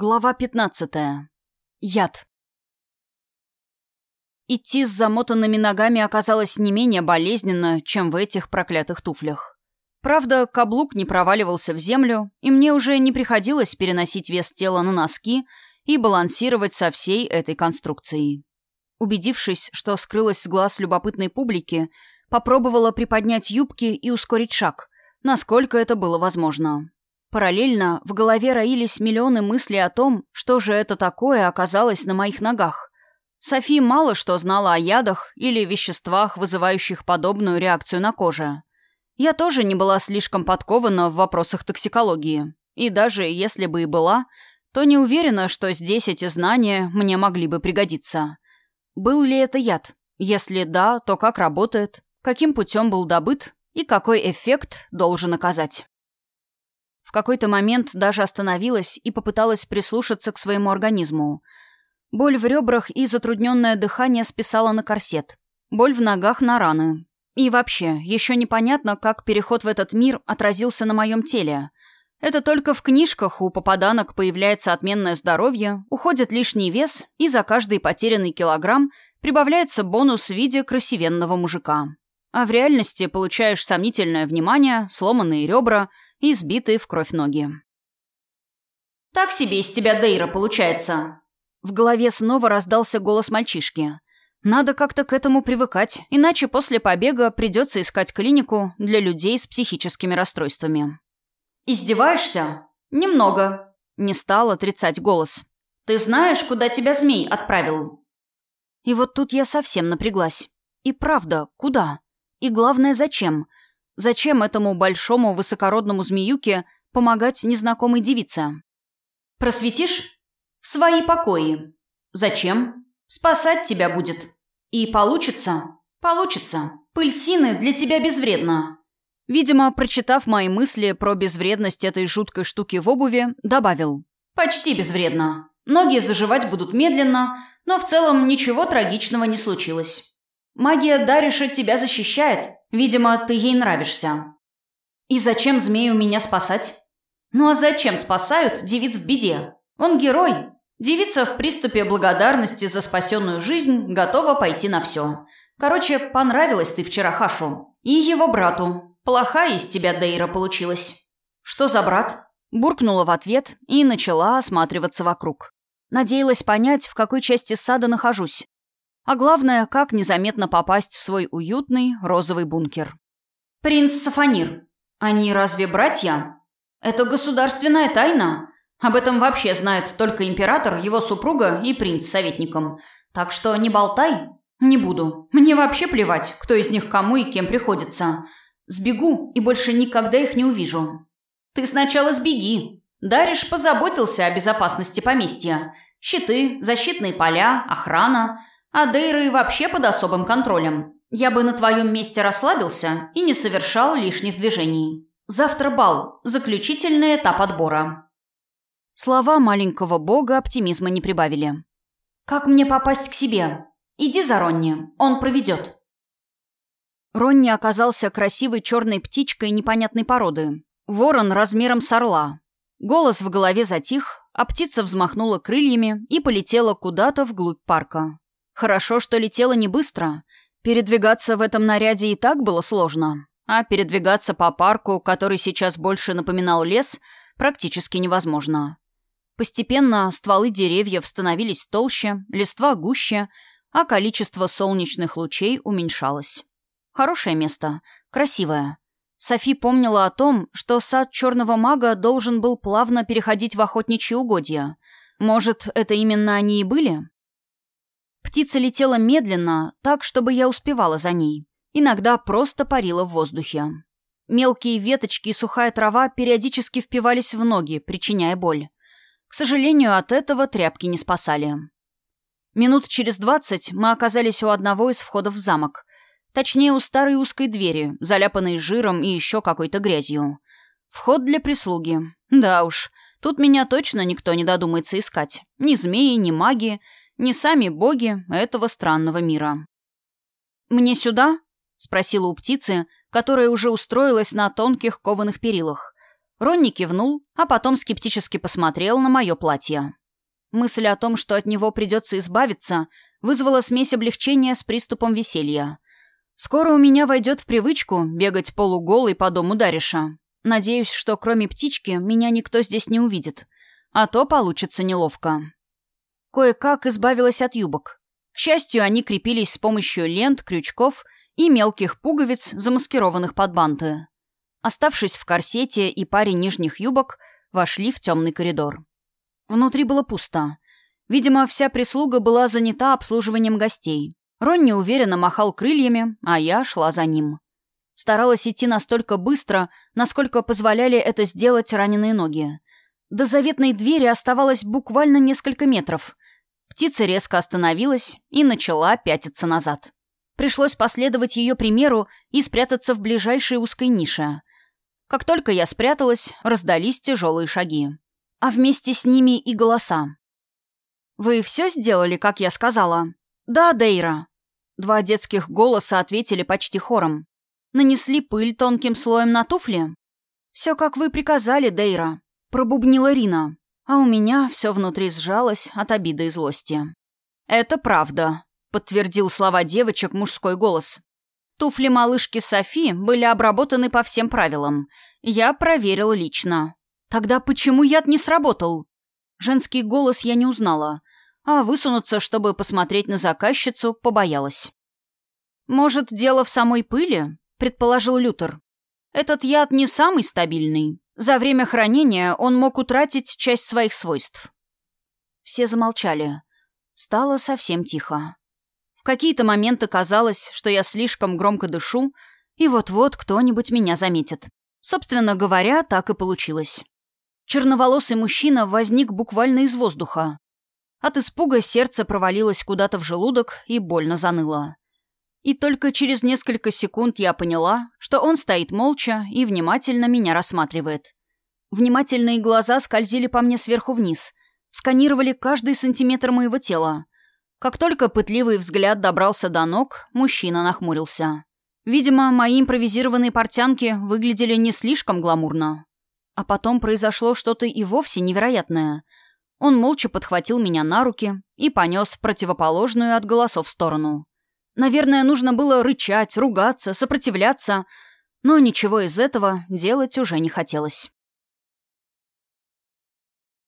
Глава 15. Яд. Идти с замотанными ногами оказалось не менее болезненно, чем в этих проклятых туфлях. Правда, каблук не проваливался в землю, и мне уже не приходилось переносить вес тела на носки и балансировать со всей этой конструкцией. Убедившись, что скрылась с глаз любопытной публики, попробовала приподнять юбки и ускорить шаг, насколько это было возможно. Параллельно в голове роились миллионы мыслей о том, что же это такое оказалось на моих ногах. Софи мало что знала о ядах или веществах, вызывающих подобную реакцию на коже. Я тоже не была слишком подкована в вопросах токсикологии. И даже если бы и была, то не уверена, что здесь эти знания мне могли бы пригодиться. Был ли это яд? Если да, то как работает? Каким путем был добыт? И какой эффект должен оказать? В какой-то момент даже остановилась и попыталась прислушаться к своему организму. Боль в ребрах и затрудненное дыхание списала на корсет. Боль в ногах на раны. И вообще, еще непонятно, как переход в этот мир отразился на моем теле. Это только в книжках у попаданок появляется отменное здоровье, уходит лишний вес, и за каждый потерянный килограмм прибавляется бонус в виде красивенного мужика. А в реальности получаешь сомнительное внимание, сломанные ребра – и сбитые в кровь ноги. «Так себе из тебя Дейра получается!» В голове снова раздался голос мальчишки. «Надо как-то к этому привыкать, иначе после побега придется искать клинику для людей с психическими расстройствами». «Издеваешься?» «Немного», — не стал отрицать голос. «Ты знаешь, куда тебя змей отправил?» И вот тут я совсем напряглась. И правда, куда? И главное, зачем? Зачем этому большому высокородному змеюке помогать незнакомой девице? Просветишь? В свои покои. Зачем? Спасать тебя будет. И получится? Получится. Пыльсины для тебя безвредна. Видимо, прочитав мои мысли про безвредность этой жуткой штуки в обуви, добавил. Почти безвредно. Ноги заживать будут медленно, но в целом ничего трагичного не случилось. Магия Дариша тебя защищает, Видимо, ты ей нравишься. И зачем змею меня спасать? Ну а зачем спасают девиц в беде? Он герой. Девица в приступе благодарности за спасенную жизнь готова пойти на все. Короче, понравилась ты вчера Хашу. И его брату. Плохая из тебя Дейра получилась. Что за брат? Буркнула в ответ и начала осматриваться вокруг. Надеялась понять, в какой части сада нахожусь. А главное, как незаметно попасть в свой уютный розовый бункер. «Принц Сафанир. Они разве братья? Это государственная тайна. Об этом вообще знает только император, его супруга и принц с советником. Так что не болтай. Не буду. Мне вообще плевать, кто из них кому и кем приходится. Сбегу и больше никогда их не увижу. Ты сначала сбеги. Дариш позаботился о безопасности поместья. Щиты, защитные поля, охрана – а Дейры вообще под особым контролем. Я бы на твоем месте расслабился и не совершал лишних движений. Завтра бал, заключительный этап отбора». Слова маленького бога оптимизма не прибавили. «Как мне попасть к себе? Иди за Ронни, он проведет». Ронни оказался красивой черной птичкой непонятной породы. Ворон размером с орла. Голос в голове затих, а птица взмахнула крыльями и полетела куда-то вглубь парка. Хорошо, что летела не быстро. Передвигаться в этом наряде и так было сложно. А передвигаться по парку, который сейчас больше напоминал лес, практически невозможно. Постепенно стволы деревьев становились толще, листва гуще, а количество солнечных лучей уменьшалось. Хорошее место, красивое. Софи помнила о том, что сад черного мага должен был плавно переходить в охотничьи угодья. Может, это именно они и были? Птица летела медленно, так, чтобы я успевала за ней. Иногда просто парила в воздухе. Мелкие веточки и сухая трава периодически впивались в ноги, причиняя боль. К сожалению, от этого тряпки не спасали. Минут через двадцать мы оказались у одного из входов в замок. Точнее, у старой узкой двери, заляпанной жиром и еще какой-то грязью. Вход для прислуги. Да уж, тут меня точно никто не додумается искать. Ни змеи, ни маги, ни сами боги этого странного мира. «Мне сюда?» — спросила у птицы, которая уже устроилась на тонких кованых перилах. Ронни кивнул, а потом скептически посмотрел на мое платье. Мысль о том, что от него придется избавиться, вызвала смесь облегчения с приступом веселья. Скоро у меня войдет в привычку бегать полуголый по дому Дариша. Надеюсь, что кроме птички меня никто здесь не увидит. А то получится неловко. Кое-как избавилась от юбок. К счастью, они крепились с помощью лент, крючков и мелких пуговиц, замаскированных под банты. Оставшись в корсете и паре нижних юбок, вошли в темный коридор. Внутри было пусто. Видимо, вся прислуга была занята обслуживанием гостей. Ронни уверенно махал крыльями, а я шла за ним. Старалась идти настолько быстро, насколько позволяли это сделать раненые ноги. До заветной двери оставалось буквально несколько метров. Птица резко остановилась и начала пятиться назад. Пришлось последовать ее примеру и спрятаться в ближайшей узкой нише. Как только я спряталась, раздались тяжелые шаги. А вместе с ними и голоса. «Вы все сделали, как я сказала?» «Да, Дейра». Два детских голоса ответили почти хором. «Нанесли пыль тонким слоем на туфли?» «Все, как вы приказали, Дейра», — пробубнила Рина. А у меня все внутри сжалось от обиды и злости. «Это правда», — подтвердил слова девочек мужской голос. «Туфли малышки Софи были обработаны по всем правилам. Я проверил лично». «Тогда почему яд не сработал?» Женский голос я не узнала а высунуться, чтобы посмотреть на заказчицу, побоялась. «Может, дело в самой пыли?» — предположил Лютер. «Этот яд не самый стабильный. За время хранения он мог утратить часть своих свойств». Все замолчали. Стало совсем тихо. В какие-то моменты казалось, что я слишком громко дышу, и вот-вот кто-нибудь меня заметит. Собственно говоря, так и получилось. Черноволосый мужчина возник буквально из воздуха. От испуга сердце провалилось куда-то в желудок и больно заныло. И только через несколько секунд я поняла, что он стоит молча и внимательно меня рассматривает. Внимательные глаза скользили по мне сверху вниз, сканировали каждый сантиметр моего тела. Как только пытливый взгляд добрался до ног, мужчина нахмурился. Видимо, мои импровизированные портянки выглядели не слишком гламурно. А потом произошло что-то и вовсе невероятное — он молча подхватил меня на руки и понес в противоположную от голосов сторону. Наверное, нужно было рычать, ругаться, сопротивляться, но ничего из этого делать уже не хотелось.